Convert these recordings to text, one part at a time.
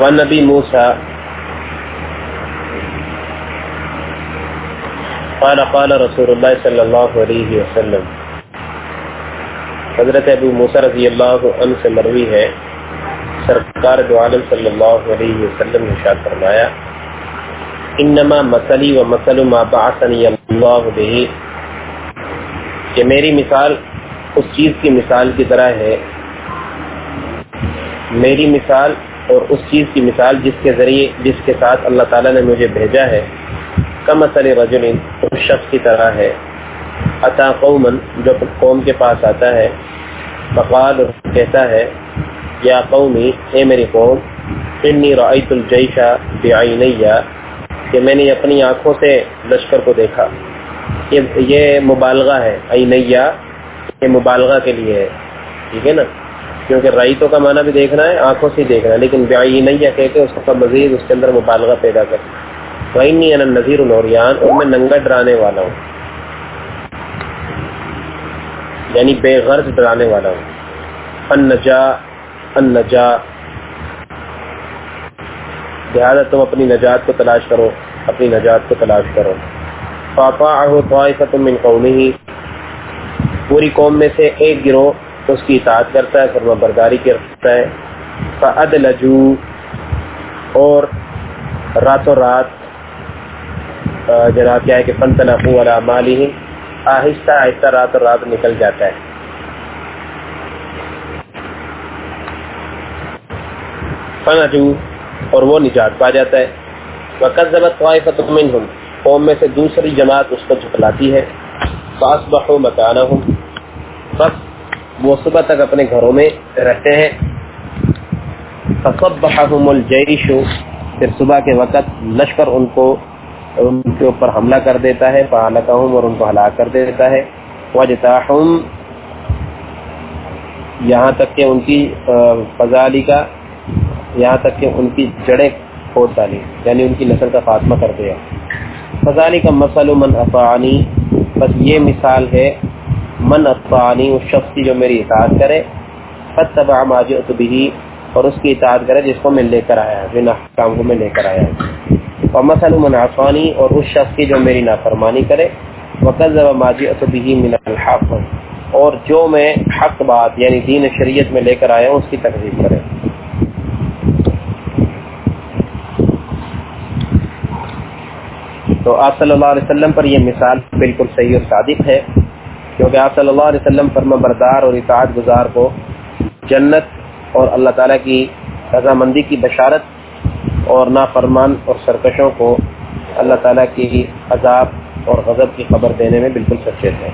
ونبی موسا قال قال رسول اللہ صلی اللہ علیہ وسلم۔ حضرت ابو موسیٰ رضی اللہ عنہ سے مروی ہے۔ سرکار دو عالم صلی اللہ علیہ وسلم نے شاید فرمایا، انما مسلی و مسل ما بعثنی اللہ به۔ کہ میری مثال اس چیز کی مثال کی طرح ہے۔ میری مثال اور اس چیز کی مثال جس کے ذریعے جس کے ساتھ اللہ تعالیٰ نے مجھے بھیجا ہے، کم اصل رجل اس شخص کی طرح ہے۔ عطا قومن جو قوم کے پاس آتا ہے، فقال کہتا ہے، یا قومی، اے میری قوم، انی رأیت الجیشہ بعینیہ کہ میں نے اپنی آنکھوں سے لشکر کو دیکھا۔ یہ مبالغہ ہے عینیہ یہ مبالغہ کے لیے ہے۔ ٹھیک ہے نا؟ کیونکہ رائتوں کا معنی بھی دیکھنا ہے، آنکھوں سے دیکھنا ہے، لیکن بیائی عینیہ کہہ کے اس کا مزید اس کے اندر مبالغہ پیدا کر وعنی نذیر الوریان اور میں ننگا ڈرانے والا ہوں۔ یعنی بے غرض ڈرانے والا ہوں۔ ان نجا ان نجا لہٰذا تم اپنی نجات کو تلاش کرو، اپنی نجات کو تلاش کرو۔ پاپا آہو طائفۃ من قومه۔ پوری قوم میں سے ایک گروہ اس کی اطاعت کرتا ہے فرما برداری کرتا ہے۔ فعد لجو اور راتوں رات جناب کیا ہے کہ فن تنقو والا مالی آہستہ آہستہ راتوں رات نکل جاتا ہے۔ فن اور وہ نجات پا جاتا ہے۔ وقت ضبط طائفت منہم قوم میں سے دوسری جماعت اس کو جھٹلاتی ہے۔ باس بہو مکانہ ہوں بس وہ صبح تک اپنے گھروں میں رہتے ہیں۔ الجیش پھر صبح کے وقت لشکر ان کو، ان کے اوپر حملہ کر دیتا ہے۔ فعلقہم اور ان کو ہلاک کر دیتا ہے۔ وجتاہم یہاں تک کہ ان کی فضالی کا، یہاں تک کہ ان کی جڑیں کھود ڈالی۔ یعنی ان کی نسل کا خاتمہ کر دیا۔ فضالی کا مسل من افعانی۔ بس یہ مثال ہے من افعانی اس شخص کی جو میری اطاعت کرے فتبع ما جئت به اور اس کی اطاعت کرے جس کو میں لے کر آیا جن احکام کو میں لے کر آیا۔ ومثل من عصانی اور اس شخص کی جو میری نافرمانی کرے، وکذب ما جئت به من الحق، اور جو میں حق بات یعنی دین شریعت میں لے کر آیا ہوں اس کی تکذیب کرے۔ تو آپ صلی اللہ علیہ وسلم پر یہ مثال بالکل صحیح اور صادق ہے۔ کیونکہ آپ صلی اللہ علیہ وسلم فرما بردار اور اطاعت گزار کو جنت اور اللہ تعالیٰ کی رضامندی کی بشارت اور نافرمان اور سرکشوں کو اللہ تعالیٰ کی عذاب اور غضب کی خبر دینے میں بالکل سچے تھے۔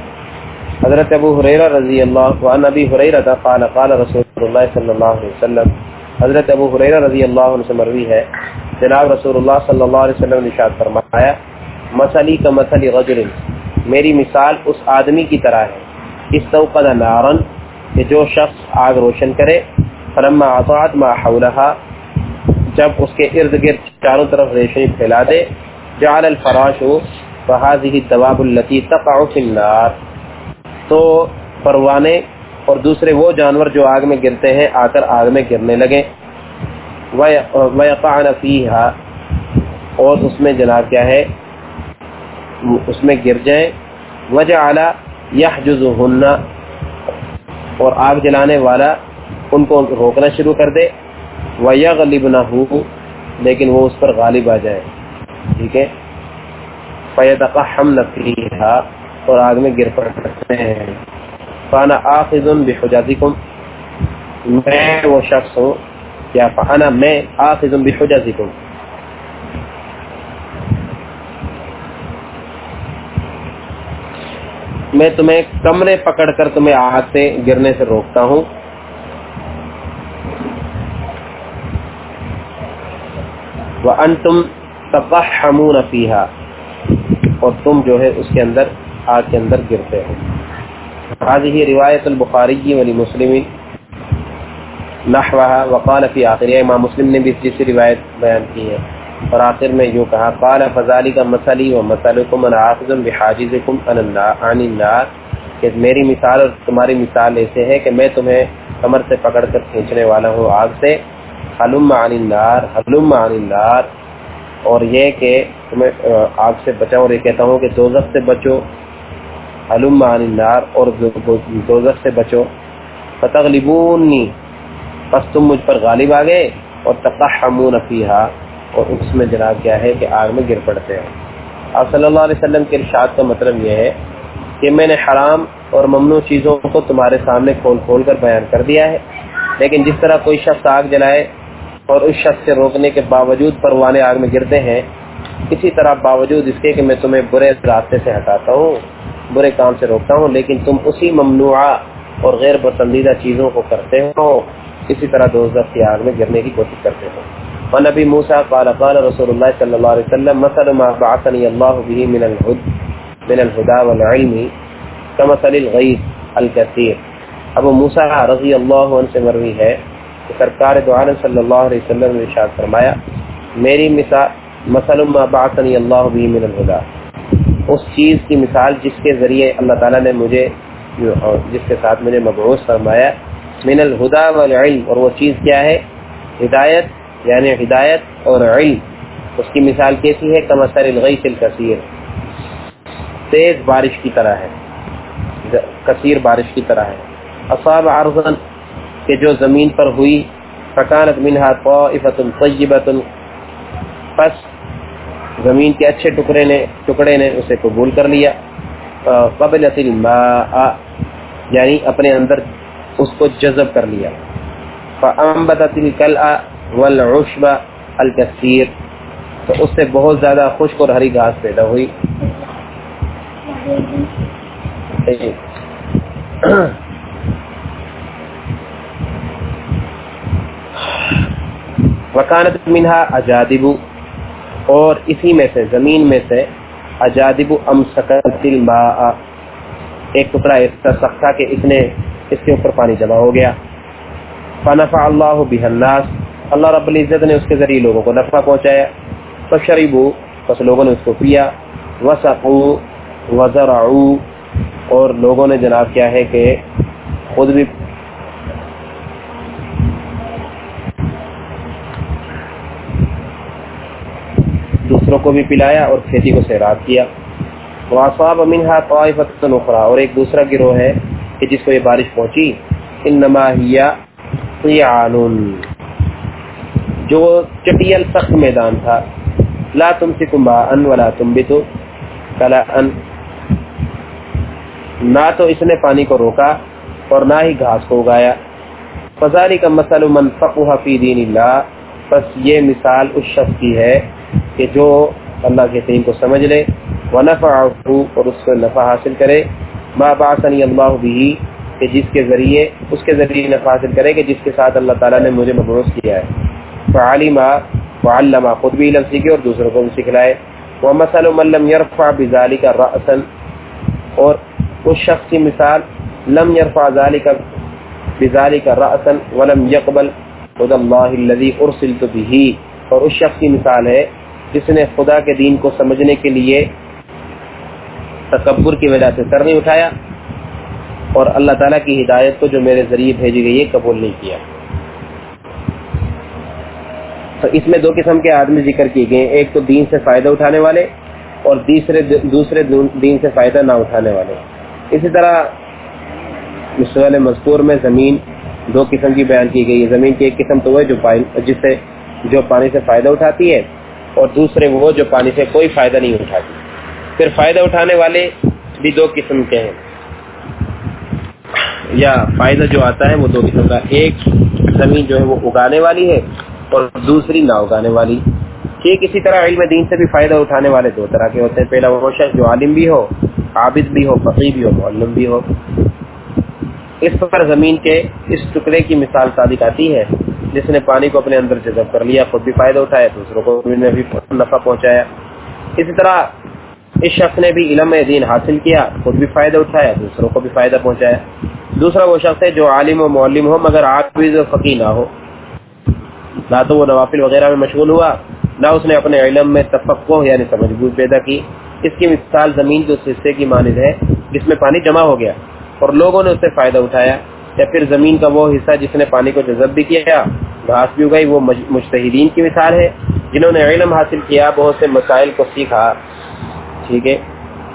حضرت ابو حریرہ رضی اللہ عنہ ابی حریرہ قال قال رسول اللہ صلی اللہ علیہ وسلم۔ حضرت ابو حریرہ رضی اللہ عنہ سے مروی ہے۔ جناب رسول اللہ صلی اللہ علیہ وسلم نے ارشاد فرمایا مسلی کا مسلی غجر میری مثال اس آدمی کی طرح ہے۔ اس توقد نارن کہ جو شخص آگ روشن کرے فرما اطاعت ما حولها جب اس کے ارد گرد چاروں طرف ریشمی پھیلا دے، جعل الفراش فهذه الدواب التي تقع في النار۔ تو پروانے اور دوسرے وہ جانور جو آگ میں گرتے ہیں آ کر آگ میں گرنے لگے۔ وَيَقَعْنَ فِيهَا اور اس میں جناب کیا ہے؟ اس میں گر جائیں۔ وَجَعَلَ يَحْجُزُهُنَّ اور آگ جلانے والا ان کو روکنا شروع کر دے۔ وَيَغْلِبْنَهُ لیکن وہ اس پر غالب آ جائے۔ ٹھیک ہے؟ فَيَتَقَحَمْنَ فِيهَا اور آگ میں گر پڑتے ہیں۔ فانا آخذ بحجازکم، میں وہ شخص ہوں۔ یا فانا میں آخذ بحجازکم۔ میں تمہیں کمرے پکڑ کر تمہیں آگ سے گرنے سے روکتا ہوں۔ وَأَنْتُمْ تَقَحَّمُونَ فِيهَا۔ اور تم جو ہے اس کے اندر، آگ کے اندر گرتے ہو۔ هذه روایت البخاری ولی مسلم نحوها وقال فی آخر امام مسلم نے بھی اس جیسی روایت بیان کی ہے۔ اور آخر میں یوں کہا، قال، فذلك مثلی و مثلکم انا بحاجزکم عن النار، کہ میری مثال اور تمہاری مثال ایسے ہے کہ میں تمہیں کمر سے پکڑ کر کھینچنے والا ہوں آگ سے۔ حلم عن النار، حلم عن النار، اور یہ کہ تمہیں آگ سے بچاؤ اور یہ کہتا ہوں کہ دوزخ سے بچو۔ حلم عن النار، اور دوزخ سے بچو۔ فتغلبونی پس تم مجھ پر غالب آ گئے۔ اور تقحمون فیہا اور اس میں جناب کیا ہے کہ آگ میں گر پڑتے ہیں۔ آپ صلی اللہ علیہ وسلم کے ارشاد کا مطلب یہ ہے کہ میں نے حرام اور ممنوع چیزوں کو تمہارے سامنے کھول کھول کر بیان کر دیا ہے۔ لیکن جس طرح کوئی شخص آگ جلائے اور اس شخص سے روکنے کے باوجود پروانے آگ میں گرتے ہیں، اسی طرح باوجود اس کے کہ میں تمہیں برے راستے سے ہٹاتا ہوں، برے کام سے روکتا ہوں، لیکن تم اسی ممنوع اور غیر پسندیدہ چیزوں کو کرتے ہو۔ اسی طرح دوست کی آگ میں گرنے کی کوشش کرتے ہو۔ ونبی موسا قال قال رسول اللہ صلی اللہ علیہ وسلم، مثل ما بعثني الله به من الهدى من الهدى والعلم، كمثل الغيث الكثير. ابو موسا رضی اللہ عنہ سے مروی ہے کہ سرکار دو عالم صلی اللہ علیہ وسلم نے ارشاد فرمایا، میری مثال، مثل ما بعثني الله به من الهدى. اس چیز کی مثال جس کے ذریعے اللہ تعالی نے مجھے، جس کے ساتھ مجھے مبعوث فرمایا، من الهدى والعلم. اور وہ چیز کیا ہے؟ ہدایت یعنی ہدایت اور علم۔ اس کی مثال کیسی ہے؟ کمثر الغیث الکثیر۔ تیز بارش کی طرح ہے۔ کثیر بارش کی طرح ہے۔ اصاب عرضن کہ جو زمین پر ہوئی، فکانت منہا طائفت طیبت پس زمین کے اچھے ٹکڑے نے ٹکڑے نے اسے قبول کر لیا۔ قبل الماء یعنی اپنے اندر اس کو جذب کر لیا۔ فانبتت الکلع والعشب الکثیر تو اس سے بہت زیادہ خشک اور ہری گھاس پیدا ہوئی۔ وکانت منہا اجادب اور اسی میں سے، زمین میں سے اجادب ام الماء۔ ایک ٹکڑا ایسا سخت کہ اس نے اس کے اوپر پانی جمع ہو گیا۔ فنفع اللہ بہ الناس۔ اللہ رب العزت نے اس کے ذریعے لوگوں کو نفع پہنچایا۔ فشربوا پس لوگوں نے اس کو پیا۔ وسقوا وزرعوا اور لوگوں نے جناب کیا ہے کہ خود بھی دوسروں کو بھی پلایا اور کھیتی کو سیراب کیا۔ واسواب امنہا طائفت نخرا اور ایک دوسرا گروہ ہے کہ جس کو یہ بارش پہنچی۔ انما ہیا قیعان جو چٹیل سخت میدان تھا۔ لا تم سکم ان ولا تم بھی تو کلا ان۔ نہ تو اس نے پانی کو روکا اور نہ ہی گھاس کو اگایا۔ فضاری کا مسل من فقہ فی دین اللہ۔ بس یہ مثال اس شخص کی ہے کہ جو اللہ کے دین کو سمجھ لے۔ ونفع اور اس کو نفع حاصل کرے۔ ما باسنی اللہ بھی کہ جس کے ذریعے، اس کے ذریعے نفع حاصل کرے کہ جس کے ساتھ اللہ تعالیٰ نے مجھے مبروس کیا ہے۔ فعالما وعلما، خود بھی علم سیکھے اور دوسروں کو بھی سکھلائے۔ وہ مسل لم یرفع بذالک کا اور اس شخص کی مثال، لم یرفع ذالک بذالک رأسن ولم یقبل خد اللہ الذی ارسلت به۔ اور اس شخص کی مثال ہے جس نے خدا کے دین کو سمجھنے کے لیے تکبر کی وجہ سے سر نہیں اٹھایا۔ اور اللہ تعالیٰ کی ہدایت کو جو میرے ذریعے بھیجی گئی ہے، قبول نہیں کیا۔ تو اس میں دو قسم کے آدمی ذکر کیے گئے ایک تو دین سے فائدہ اٹھانے والے اور تیسرے دوسرے دین سے فائدہ نہ اٹھانے والے۔ اسی طرح مصول مزدور میں زمین دو قسم کی بیان کی گئی ہے۔ زمین کی ایک قسم تو وہ جو جس سے جو پانی سے فائدہ اٹھاتی ہے اور دوسرے وہ جو پانی سے کوئی فائدہ نہیں اٹھاتی۔ پھر فائدہ اٹھانے والے بھی دو قسم کے ہیں۔ یا فائدہ جو آتا ہے وہ دو قسم کا۔ ایک زمین جو ہے وہ اگانے والی ہے اور دوسری نہ اگانے والی۔ ٹھیک اسی طرح علم دین سے بھی فائدہ اٹھانے والے دو طرح کے ہوتے ہیں۔ پہلا وہ شخص جو عالم بھی ہو، عابد بھی ہو فقی بھی ہو، معلم بھی ہو۔ اس پر زمین کے اس ٹکڑے کی مثال صادق آتی ہے۔ جس نے پانی کو اپنے اندر جذب کر لیا، خود بھی فائدہ اٹھایا، دوسروں کو بھی نفع پہنچایا۔ اسی طرح اس شخص نے بھی علم دین حاصل کیا، خود بھی فائدہ اٹھایا، دوسروں کو بھی فائدہ پہنچایا۔ دوسرا وہ شخص ہے جو عالم و معلم ہو، مگر آخر فقی نہ ہو۔ نہ تو وہ نوافل وغیرہ میں مشغول ہوا، نہ اس نے اپنے علم میں تفقو یعنی سمجھ بوجھ پیدا کی۔ اس کی مثال زمین کے اس حصے کی مانند ہے، جس میں پانی جمع ہو گیا اور لوگوں نے اس سے فائدہ اٹھایا۔ یا پھر زمین کا وہ حصہ جس نے پانی کو جذب بھی کیا، گھاس بھی اگائی۔ وہ مشتحدین کی مثال ہے، جنہوں نے علم حاصل کیا، بہت سے مسائل کو سیکھا۔ ٹھیک ہے؟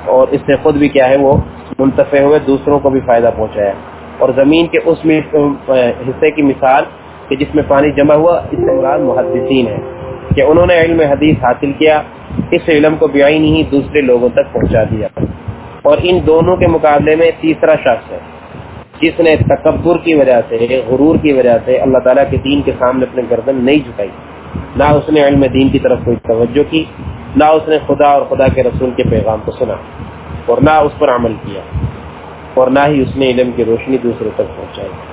اور اس سے خود بھی کیا ہے، وہ منتفع ہوئے، دوسروں کو بھی فائدہ پہنچایا۔ اور زمین کے اس حصے کی مثال کہ جس میں پانی جمع ہوا، اس سے مراد محدثین ہے کہ انہوں نے علم حدیث حاصل کیا، اس علم کو بیائی نہیں دوسرے لوگوں تک پہنچا دیا۔ اور ان دونوں کے مقابلے میں تیسرا شخص ہے، جس نے تکبر کی وجہ سے، غرور کی وجہ سے اللہ تعالیٰ کے دین کے سامنے اپنے گردن نہیں جھکائی۔ نہ اس نے علم دین کی طرف کوئی توجہ کی، نہ اس نے خدا اور خدا کے رسول کے پیغام کو سنا اور نہ اس پر عمل کیا اور نہ ہی اس نے علم کی روشنی دوسروں تک پہنچائی۔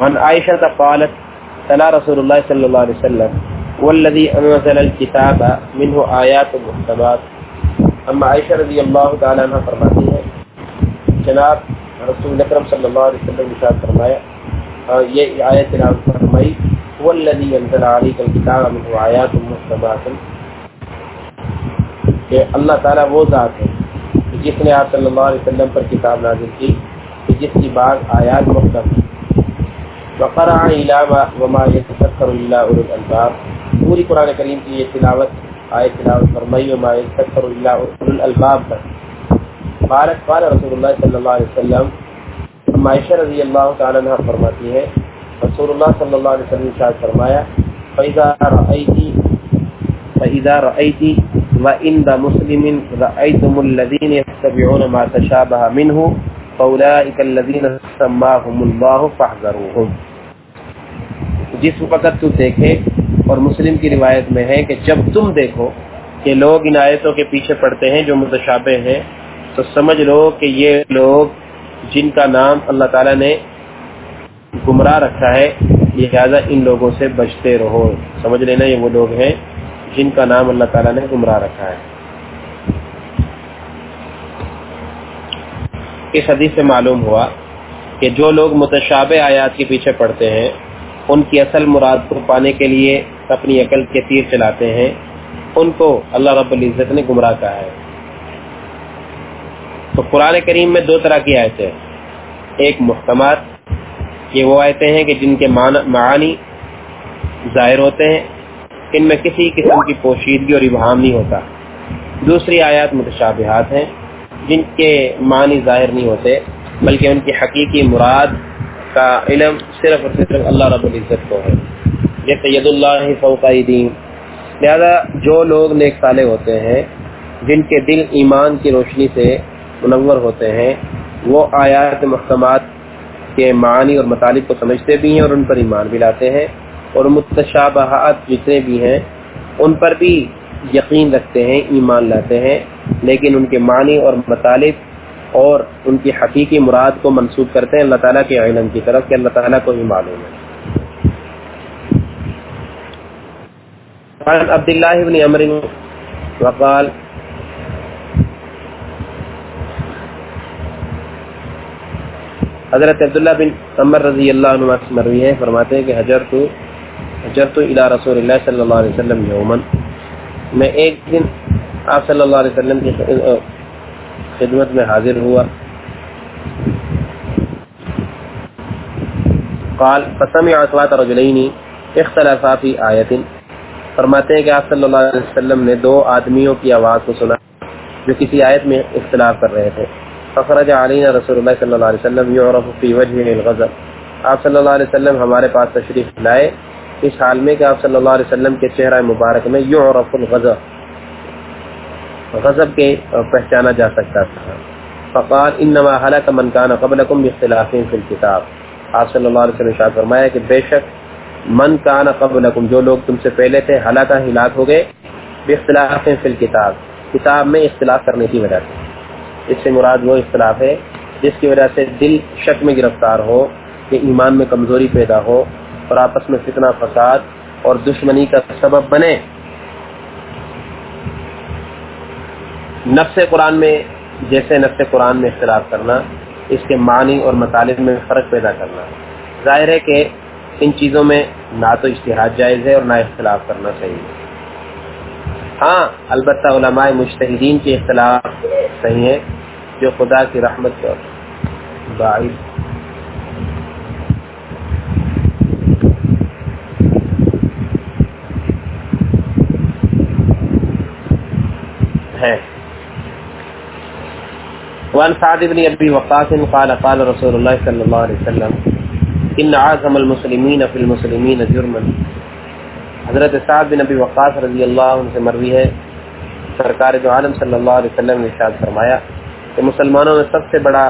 عن عائشة قالت، تلا رسول الله صلى الله عليه وسلم، والذي أنزل الكتاب منه آيات محتمات اما عائشہ رضی اللہ تعالیٰ عنہ فرماتی ہے، جناب، رسول اکرم صلی اللہ علیہ وسلم اشارت فرمایا یہ آیت تلاوت فرمائی، والذی انزل علیک الكتاب منه آیات محتمات کہ اللہ تعالیٰ وہ ذات ہے جس نے آپ صلی اللہ علیہ وسلم پر کتاب نازل کی جس کی بعض آیات محتم ہے علامہ وما يتذكر الا اولو الالباب پوری قرآن کریم کی یہ تلاوت، آیت تلاوت فرمائی، وما يتذكر الا اولو الالباب پر بارک قال رسول اللہ صلی اللہ علیہ وسلم، عائشہ رضی اللہ تعالی عنہ فرماتی ہے، رسول اللہ صلی اللہ علیہ وسلم شاہد فرمایا، فَإِذَا رَأَيْتِ فَإِذَا رَأَيْتِ وَإِنْدَ مُسْلِمٍ رَأَيْتُمُ الَّذِينَ يَتَّبِعُونَ مَا تَشَابَهَ مِنْهُ، فَأُولَئِكَ الَّذِينَ سَمَّاهُمُ اللَّهُ فَاحْذَرُوهُمْ. جس وقت تو دیکھے اور مسلم کی روایت میں ہے کہ جب تم دیکھو کہ لوگ ان آیتوں کے پیچھے پڑتے ہیں جو متشابہ ہیں، تو سمجھ لو کہ یہ لوگ جن کا نام اللہ تعالیٰ نے گمراہ رکھا ہے، لہٰذا ان لوگوں سے بچتے رہو۔ سمجھ لینا یہ وہ لوگ ہیں جن کا نام اللہ تعالیٰ نے گمراہ رکھا ہے۔ اس حدیث سے معلوم ہوا کہ جو لوگ متشابہ آیات کے پیچھے پڑتے ہیں ان کی اصل مراد کو پانے کے لیے اپنی عقل کے تیر چلاتے ہیں۔ ان کو اللہ رب العزت نے گمراہ کہا ہے۔ تو قرآن کریم میں دو طرح کی آیتیں ایک محکمات، یہ وہ آیتیں ہیں کہ جن کے معانی ظاہر ہوتے ہیں، ان میں کسی قسم کی پوشیدگی اور ابہام نہیں ہوتا۔ دوسری آیات متشابہات ہیں، جن کے معنی ظاہر نہیں ہوتے، بلکہ ان کی حقیقی مراد کا علم صرف اور صرف اللہ رب العزت کو ہے۔ یہ سید اللہ فوقہ دین لہذا جو لوگ نیک سالے ہوتے ہیں، جن کے دل ایمان کی روشنی سے منور ہوتے ہیں، وہ آیات محکمات کے معنی اور مطالب کو سمجھتے بھی ہیں اور ان پر ایمان بھی لاتے ہیں اور متشابہات جتنے بھی ہیں، ان پر بھی یقین رکھتے ہیں، ایمان لاتے ہیں۔ لیکن ان کے معنی اور مطالب اور ان کی حقیقی مراد کو منسوخ کرتے ہیں اللہ تعالیٰ کے علم کی طرف کہ اللہ تعالیٰ کو ہی معلوم ہے۔ عبداللہ بن عمر وقال، حضرت عبداللہ بن عمر رضی اللہ عنہ سے مروی ہے، فرماتے ہیں کہ حجرت حجرت الى رسول اللہ صلی اللہ علیہ وسلم یومن میں ایک دن آپ صلی اللہ علیہ وسلم کی خدمت میں حاضر ہوا۔ قال، فسمع اصوات رجلین اختلافا فی آیت فرماتے ہیں کہ آپ صلی اللہ علیہ وسلم نے دو آدمیوں کی آواز کو سنا جو کسی آیت میں اختلاف کر رہے تھے۔ فخرج علینا رسول اللہ صلی اللہ علیہ وسلم یعرف فی وجہ الغضب۔ آپ صلی اللہ علیہ وسلم ہمارے پاس تشریف لائے۔ اس حال میں کہ آپ صلی اللہ علیہ وسلم کے چہرہ مبارک میں یعرف الغضب۔ غضب کے پہچانا جا سکتا تھا۔ فقال، انما حلق من کان قبلکم باختلاف فی الكتاب. آپ صلی اللہ علیہ وسلم شاہ فرمایا کہ بے شک من کان قبلکم، جو لوگ تم سے پہلے تھے ہلاکہ ہلاک ہو گئے باختلاف فی الكتاب۔ کتاب میں اختلاف کرنے کی وجہ سے۔ اس سے مراد وہ اختلاف ہے جس کی وجہ سے دل شک میں گرفتار ہو، کہ ایمان میں کمزوری پیدا ہو اور آپس میں فتنہ، فساد اور دشمنی کا سبب بنے۔ نفس قرآن میں، جیسے نفس قرآن میں اختلاف کرنا، اس کے معنی اور مطالب میں فرق پیدا کرنا۔ ظاہر ہے کہ ان چیزوں میں نہ تو اشتہاد جائز ہے اور نہ اختلاف کرنا صحیح ہے۔ ہاں البتہ علماء مشتحدین کے اختلاف صحیح ہیں، جو خدا کی رحمت اور باعث۔ ہے وان سعد بن ابی وقاص قال قال رسول اللہ صلی اللہ علیہ وسلم ان اعظم المسلمین فی المسلمین جرما. حضرت سعد بن ابی وقاص رضی اللہ عنہ سے مروی ہے۔ سرکار جو عالم صلی اللہ علیہ وسلم نے ارشاد فرمایا کہ مسلمانوں میں سب سے بڑا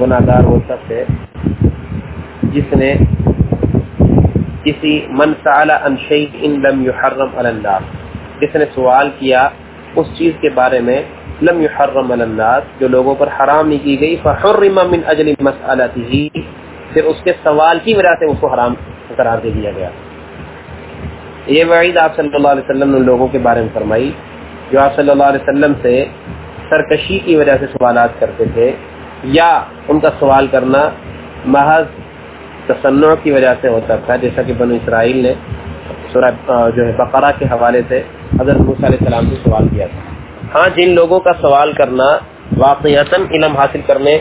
گناہ گار وہ شخص ہے جس نے کسی من سال ان شیء لم يحرم علی الناس جس نے سوال کیا اس چیز کے بارے میں لم يحرم علی الناس، جو لوگوں پر حرام نہیں کی گئی، فحرم من اجل مسالته پھر اس کے سوال کی وجہ سے اس کو حرام قرار دے دیا گیا۔ یہ وعید آپ صلی اللہ علیہ وسلم نے لوگوں کے بارے میں فرمائی، جو آپ صلی اللہ علیہ وسلم سے سرکشی کی وجہ سے سوالات کرتے تھے، یا ان کا سوال کرنا محض تصنع کی وجہ سے ہوتا تھا، جیسا کہ بنو اسرائیل نے سورہ جو ہے بقرہ کے حوالے سے حضرت موسیٰ علیہ السلام سے سوال کیا تھا۔ ہاں جن لوگوں کا سوال کرنا واقعات علم حاصل کرنے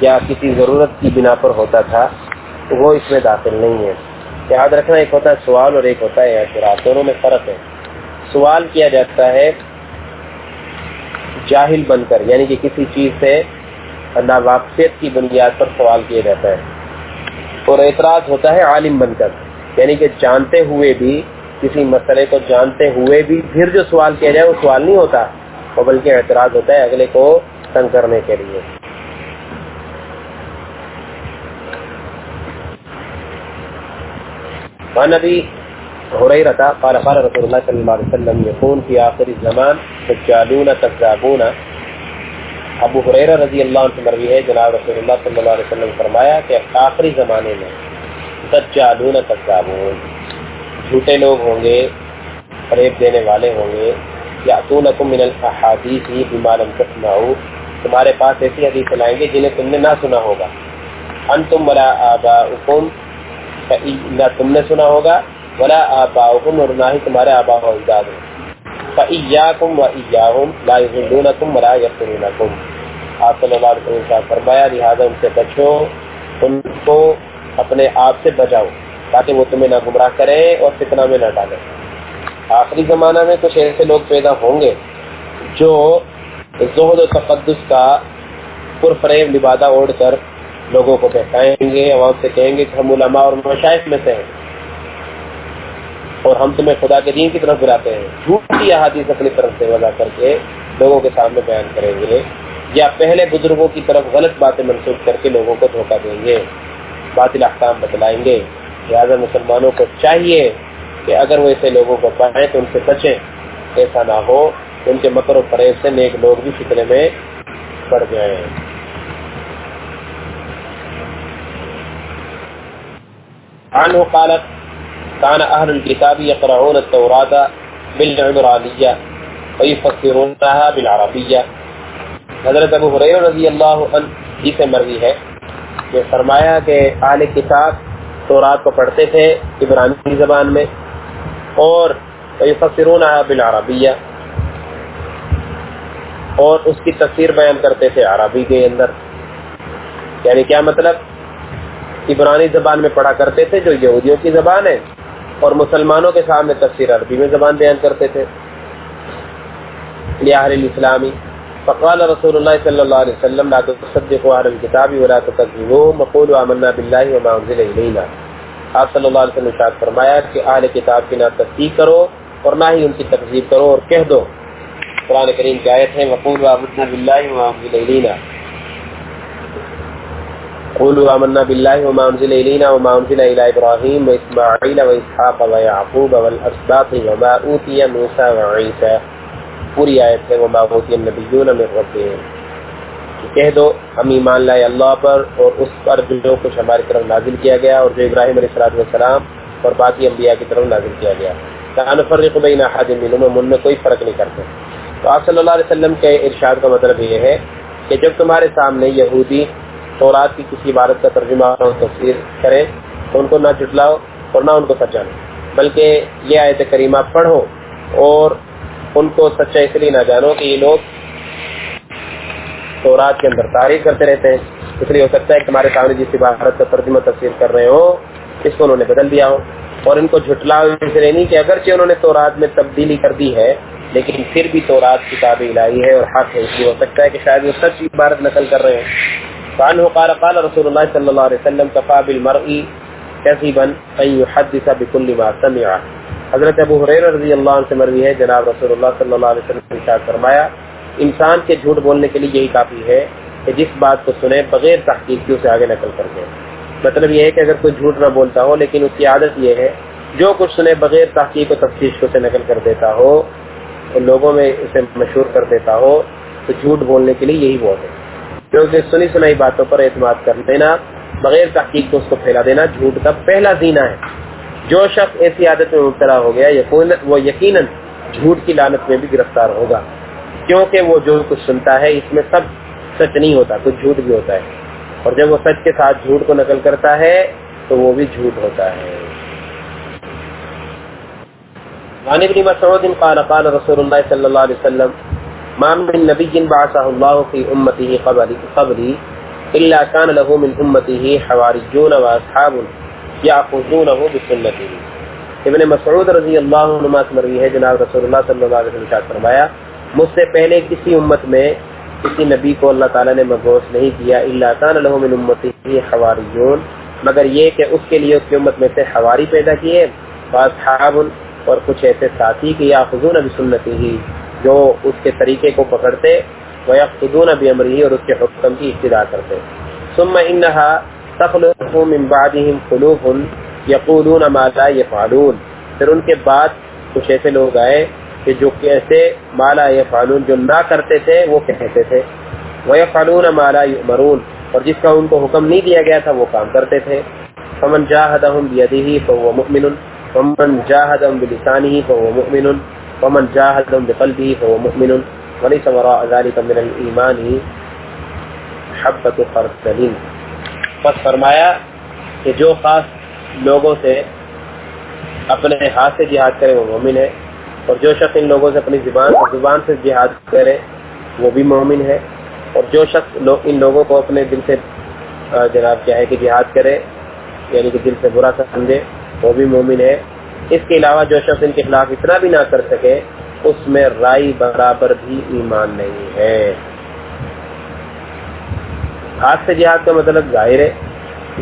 یا کسی ضرورت کی بنا پر ہوتا تھا، وہ اس میں داخل نہیں ہے۔ یاد رکھنا، ایک ہوتا ہے سوال اور ایک ہوتا ہے اعتراض، دونوں میں فرق ہے۔ سوال کیا جاتا ہے جاہل بن کر یعنی کہ کسی چیز سے ناواقفیت کی بنیاد پر سوال کیا جاتا ہے۔ اور اعتراض ہوتا ہے عالم بن کر یعنی کہ جانتے ہوئے بھی، کسی مسئلے کو جانتے ہوئے بھی، پھر جو سوال کیا جائے وہ سوال نہیں ہوتا۔ وہ بلکہ اعتراض ہوتا ہے اگلے کو تنگ کرنے کے لیے۔ نبی حریرتا قال قال رسول اللہ صلی اللہ علیہ وسلم، یکون فی آخر الزمان سجالون تذابون. ابو حریرہ رضی اللہ عنہ مروی ہے، جناب رسول اللہ صلی اللہ علیہ وسلم فرمایا کہ آخری زمانے میں سجالون تذابون۔ جھوٹے لوگ ہوں گے، فریب دینے والے ہوں گے یا تونکم من الاحادیث بما لم تسمعوا۔ تمہارے پاس ایسی حدیث لائیں گے جنہیں تم نے نہ سنا ہوگا۔ انتم ولا آباؤکم، نہ تم نے سنا ہوگا، ولا آباؤکم اور نہ ہی تمہارے آبا و اجداد فَإِيَّاكُمْ وَإِيَّاهُمْ لَا يُضِلُّونَكُمْ وَلَا يَفْتِنُونَكُمْ آپ صلی اللہ علیہ وسلم فرمایا، لہذا ان سے بچو، ان کو اپنے آپ سے بچاؤ، تاکہ وہ تمہیں نہ گمراہ کریں اور فتنہ میں نہ ڈالیں۔ آخری زمانہ میں کچھ ایسے لوگ پیدا ہوں گے، جو زہد و تقدس کا پرفریب لبادہ اوڑھ کر لوگوں کو بہتائیں گے، عوام سے کہیں گے کہ ہم علماء اور مشائف میں سے ہیں۔ اور ہم تمہیں خدا کے دین کی طرف بلاتے ہیں۔ جھوٹی احادیث اپنی طرف سے وضع کر کے لوگوں کے سامنے بیان کریں گے، یا پہلے بزرگوں کی طرف غلط باتیں منسوخ کر کے لوگوں کو دھوکہ دیں گے۔ باطل احکام بتلائیں گے۔ لہٰذا مسلمانوں کو چاہیے کہ اگر وہ ایسے لوگوں کو پائیں تو ان سے بچیں، ایسا نہ ہو، ان کے مکر و فریب سے نیک لوگ بھی فکرے میں پڑ جائیں۔ عنه قالت كان أهل الكتاب يقرعون التوراة بالعبرانية ويفسرونها بالعربية حضرت ابو حریر رضی اللہ عنہ جی سے مرضی ہے کہ فرمایا کہ اہل کتاب تورات کو پڑھتے تھے عبرانی زبان میں۔ اور ويفسرونها بالعربية اور اس کی تفسیر بیان کرتے تھے عربی کے اندر۔ یعنی کیا مطلب؟ عبرانی زبان میں پڑھا کرتے تھے جو یہودیوں کی زبان ہے، اور مسلمانوں کے سامنے تفسیر عربی میں زبان بیان کرتے تھے۔ لیاہر الاسلامی فقال رسول اللہ صلی اللہ علیہ وسلم لا تصدقوا اهل الكتاب ولا تكذبوهم وقولوا آمنا بالله وما انزل الينا آپ صلی اللہ علیہ وسلم نے ارشاد فرمایا کہ اہل کتاب کی نہ تصدیق کرو اور نہ ہی ان کی تکذیب کرو اور کہہ دو۔ قرآن کریم کی آیت ہے، وقولوا آمنا بالله وما انزل الينا قولوا آمنا بالله وما أنزل إلينا وما أنزل إلى إبراهيم وإسماعيل وإسحاق ويعقوب والأسباط وما أوتي موسى وعيسى۔ پوری آیت ہے، وما أوتي النبيون من ربهم۔ کہہ دو، ہم ایمان لائے اللہ پر اور اس پر جو کچھ ہماری طرف نازل کیا گیا اور جو ابراہیم علیہ السلام اور باقی انبیاء کی طرف نازل کیا گیا۔ فرق بین احد منهم ان میں کوئی فرق نہیں کرتے۔ تو آپ صلی اللہ علیہ وسلم کے ارشاد کا مطلب یہ ہے کہ جب تمہارے سامنے یہودی تورات کی کسی عبارت کا ترجمہ اور تفسیر کریں تو ان کو نہ جٹلاؤ اور نہ ان کو سچانا بلکہ یہ آیت کریمہ پڑھو اور ان کو سچا اس لیے نہ جانو کہ یہ لوگ تورات کے اندر تعریف کرتے رہتے ہیں۔ اس لیے ہو سکتا ہے کہ تمہارے سامنے جس عبارت کا ترجمہ تفسیر کر رہے ہو، اس کو انہوں نے بدل دیا ہو۔ اور ان کو جھٹلا اس لیے نہیں کہ اگرچہ انہوں نے تورات میں تبدیلی کر دی ہے، لیکن پھر بھی تو رات کتاب الہی ہے اور حق ہے۔ اس لیے ہو سکتا ہے کہ شاید وہ سچ عبارت نقل کر رہے ہیں قال قال قال رسول اللہ صلی اللہ علیہ وسلم، کفا بالمرء كذبا ان يحدث بكل ما سمع. حضرت ابو ہریرہ رضی اللہ عنہ سے مروی ہے۔ جناب رسول اللہ صلی اللہ علیہ وسلم نے ارشاد فرمایا انسان کے جھوٹ بولنے کے لیے یہی کافی ہے کہ جس بات کو سنے بغیر تحقیق کی اسے آگے نقل کر دے مطلب یہ ہے کہ اگر کوئی جھوٹ نہ بولتا ہو، لیکن اس کی عادت یہ ہے، جو کچھ سنے بغیر تحقیق و تفتیش کو سے نقل کر دیتا ہو اور لوگوں میں اسے مشہور کر دیتا ہو، تو جھوٹ بولنے کے لیے یہی بہت ہے۔ کیونکہ سنی سنائی باتوں پر اعتماد کر دینا بغیر تحقیق کو اس کو پھیلا دینا، جھوٹ کا پہلا زینہ ہے۔ جو شخص ایسی عادت میں مبتلا ہو گیا وہ یقیناً جھوٹ کی لانت میں بھی گرفتار ہوگا۔ کیونکہ وہ جو کچھ سنتا ہے، اس میں سب سچ نہیں ہوتا، کچھ جھوٹ بھی ہوتا ہے۔ اور جب وہ سچ کے ساتھ جھوٹ کو نقل کرتا ہے، تو وہ بھی جھوٹ ہوتا ہے۔ وعن ابن مسعود قال قال رسول الله صلى الله عليه وسلم، ما من نبي بعثه الله في امته قبل قبلي الا كان له من امته حواريون واصحاب ياخذونه بسنته. ابن مسعود رضی اللہ عنہ سے مروی ہے، جناب رسول اللہ صلی اللہ علیہ وسلم نے فرمایا مجھ سے پہلے کسی امت میں کسی نبی کو اللہ تعالی نے مبعوث نہیں کیا الا كان له من امته حواریون مگر یہ کہ اس کے لیے اس کی امت میں سے حواری پیدا کیے واصحاب اور کچھ ایسے ساتھی کہ یا خزون ابھی سنتی ہی، جو اس کے طریقے کو پکڑتے وہ یا خزون ابھی امری اور اس کے حکم کی ابتدا کرتے۔ ثم انہا تخلق من بعدهم خلوف یقولون ما لا يفعلون پھر ان کے بعد کچھ ایسے لوگ آئے کہ جو کیسے مالا یہ یفعلون جو نہ کرتے تھے وہ کہتے تھے۔ وَيَفْعَلُونَ مَا لَا يُؤْمَرُونَ اور جس کا ان کو حکم نہیں دیا گیا تھا وہ کام کرتے تھے۔ فمن جاہدہم بیدیہی فہو مؤمن ومن جاهدهم بلسانه فهو مؤمن ومن جاهدهم بقلبه فهو مؤمن۔ وليس وراء ذلك من الايمان حبۃ خردل پس فرمایا کہ جو خاص لوگوں سے اپنے ہاتھ سے جہاد کرے وہ مومن ہے۔ اور جو شخص ان لوگوں سے اپنی زبان زبان سے جہاد کرے، وہ بھی مومن ہے۔ اور جو شخص لوگ ان لوگوں کو اپنے دل سے جناب کیا ہے کہ جہاد کرے یعنی کہ دل سے برا سمجھے، وہ بھی مومن ہے۔ اس کے علاوہ جو شخص ان کے خلاف اتنا بھی نہ کر سکے، اس میں رائی برابر بھی ایمان نہیں ہے۔ ہاتھ سے جہاد کا مطلب ظاہر ہے۔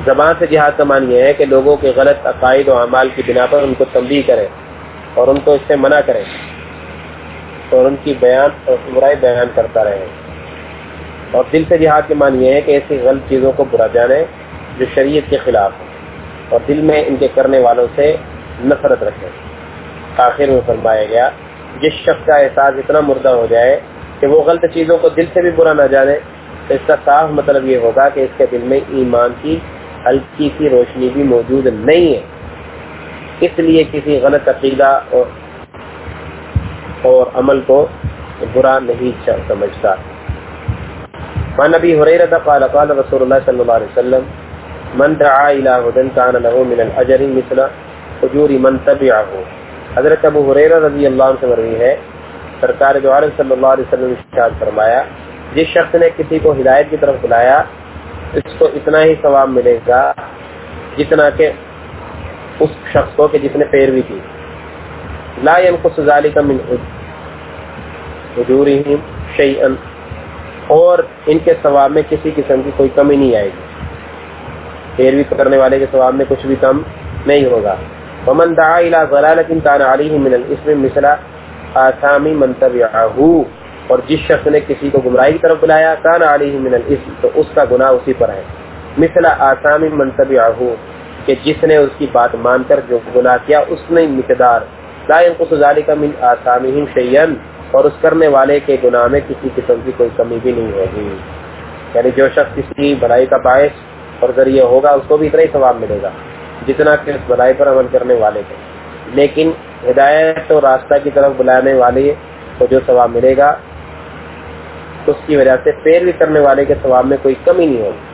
زبان سے جہاد کا مان یہ ہے کہ لوگوں کے غلط عقائد و اعمال کی بنا پر ان کو تنبیہ کرے۔ اور ان کو اس سے منع کرے اور ان کی بیان اور برائی بیان کرتا رہے۔ اور دل سے جہاد کے مان یہ ہے کہ ایسی غلط چیزوں کو برا جانے جو شریعت کے خلاف ہو اور دل میں ان کے کرنے والوں سے نفرت رکھے آخر میں فرمایا گیا، جس شخص کا احساس اتنا مردہ ہو جائے کہ وہ غلط چیزوں کو دل سے بھی برا نہ جانے، تو اس کا صاف مطلب یہ ہوگا کہ اس کے دل میں ایمان کی ہلکی سی روشنی بھی موجود نہیں ہے۔ اس لیے کسی غلط عقیدہ اور اور عمل کو برا نہیں سمجھتا۔ نبی حریرت قال قال رسول اللہ صلی اللہ علیہ وسلم، من دعا الى هدن كان له من الاجر مثل اجور من تبعه. حضرت ابو ہریرہ رضی اللہ عنہ سے مروی ہے۔ سرکار جو عالم صلی اللہ علیہ وسلم نے ارشاد فرمایا، جس شخص نے کسی کو ہدایت کی طرف بلایا، اس کو اتنا ہی ثواب ملے گا جتنا کہ اس شخص کو کہ جس نے پیروی کی لا ينقص ذلك من اجورهم شيئا اور ان کے ثواب میں کسی قسم کی کوئی کمی نہیں آئے گی۔ پیروی کرنے والے کے ثواب میں کچھ بھی کم نہیں ہوگا۔ ومن دعا الى ضلالت كان عليه من الاسم مثل آثام من تبعه۔ اور جس شخص نے کسی کو گمراہی کی طرف بلایا كان عليه من الاسم، تو اس کا گناہ اسی پر ہے۔ مثل آثام من تبعه۔ کہ جس نے اس کی بات مان کر جو گناہ کیا، اس نے مقدار. لا ينقص ذلك من آثامهم شيئا، اور اس کرنے والے کے گناہ میں کسی قسم کی کوئی کمی بھی نہیں ہوگی. یعنی جو شخص کسی بڑائی کا باعث اور ذریعہ ہوگا، اس کو بھی اتنا ہی ثواب ملے گا، جتنا کہ اس بلائی پر عمل کرنے والے کو لیکن ہدایت اور راستہ کی طرف بلانے والے کو جو ثواب ملے گا، اس کی وجہ سے پیروی کرنے والے کے ثواب میں کوئی کمی نہیں ہوگی.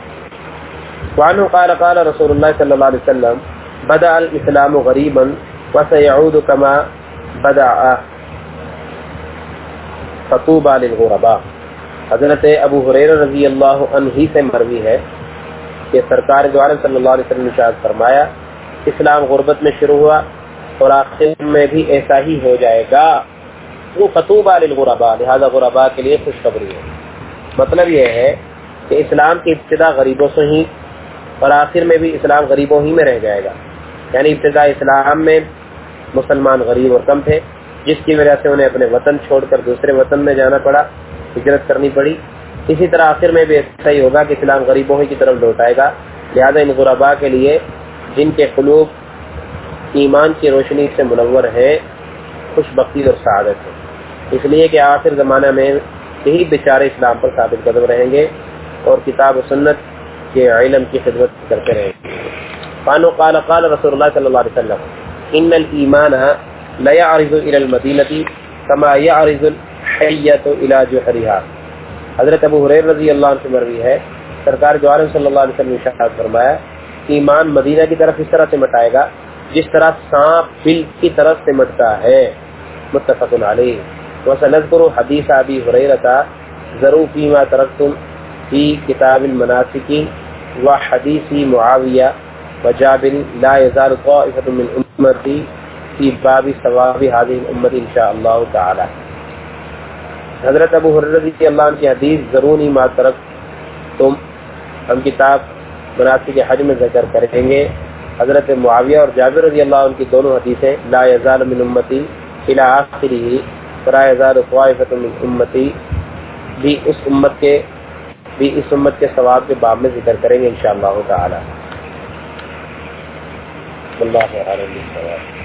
وعنہ قال قال رسول اللہ صلی اللہ علیہ وسلم بدع الاسلام غریبا وسيعود كما بدع فطوبى للغرباء۔ حضرت ابو حریر رضی اللہ عنہ سے مروی ہے کہ سرکار دوارے صلی اللہ علیہ وسلم نے شاید فرمایا، اسلام غربت میں شروع ہوا اور آخر میں بھی ایسا ہی ہو جائے گا۔ وہ قطوبہ للغربا لہذا غربا کے لیے خوشخبری ہے۔ مطلب یہ ہے کہ اسلام کی ابتدا غریبوں سے ہی اور آخر میں بھی اسلام غریبوں ہی میں رہ جائے گا۔ یعنی ابتدا اسلام میں مسلمان غریب اور کم تھے، جس کی وجہ سے انہیں اپنے وطن چھوڑ کر دوسرے وطن میں جانا پڑا، ہجرت کرنی پڑی۔ اسی طرح آخر میں بھی ایسا ہی ہوگا کہ اسلام غریبوں ہی کی طرف لوٹائے گا۔ لہٰذا ان غربا کے لیے جن کے قلوب ایمان کی روشنی سے منور ہے خوش بختی اور سعادت ہے اس لیے کہ آخر زمانہ میں یہی بیچارے اسلام پر ثابت قدم رہیں گے اور کتاب و سنت کے علم کی خدمت کرتے رہیں گے فانو قال قال رسول اللہ صلی اللہ علیہ وسلم ان الایمان لا يعرض الى المدینه كما يعرض الحیۃ الى جحرها. حضرت ابو ہریرہ رضی اللہ عنہ سے مروی ہے۔ سرکار جو عالم صلی اللہ علیہ وسلم نے ارشاد فرمایا ایمان مدینہ کی طرف اس طرح سے مٹائے گا، جس طرح سانپ بل کی طرف سے مٹتا ہے۔ متفق علیہ۔ وسنذکر حدیث ابی ہریرہ ضرور فيما ترکتم فی کتاب المناسک و حدیث معاویہ و جابر لا يزال طائفة من امتی فی باب ثواب هذه الامت انشاءاللہ تعالی حضرت ابو حرر رضی اللہ عنہ کی حدیث ضرونی ما ترک تم ہم کتاب مناسک حج میں ذکر کریں گے۔ حضرت معاویہ اور جابر رضی اللہ عنہ کی دونوں حدیثیں لا يزال من امتی الى آخری فرا يزال طائفة من امتی بھی اس امت کے بھی اس امت کے ثواب کے باب میں ذکر کریں گے انشاءاللہ تعالی۔ اللہ علیہ وسلم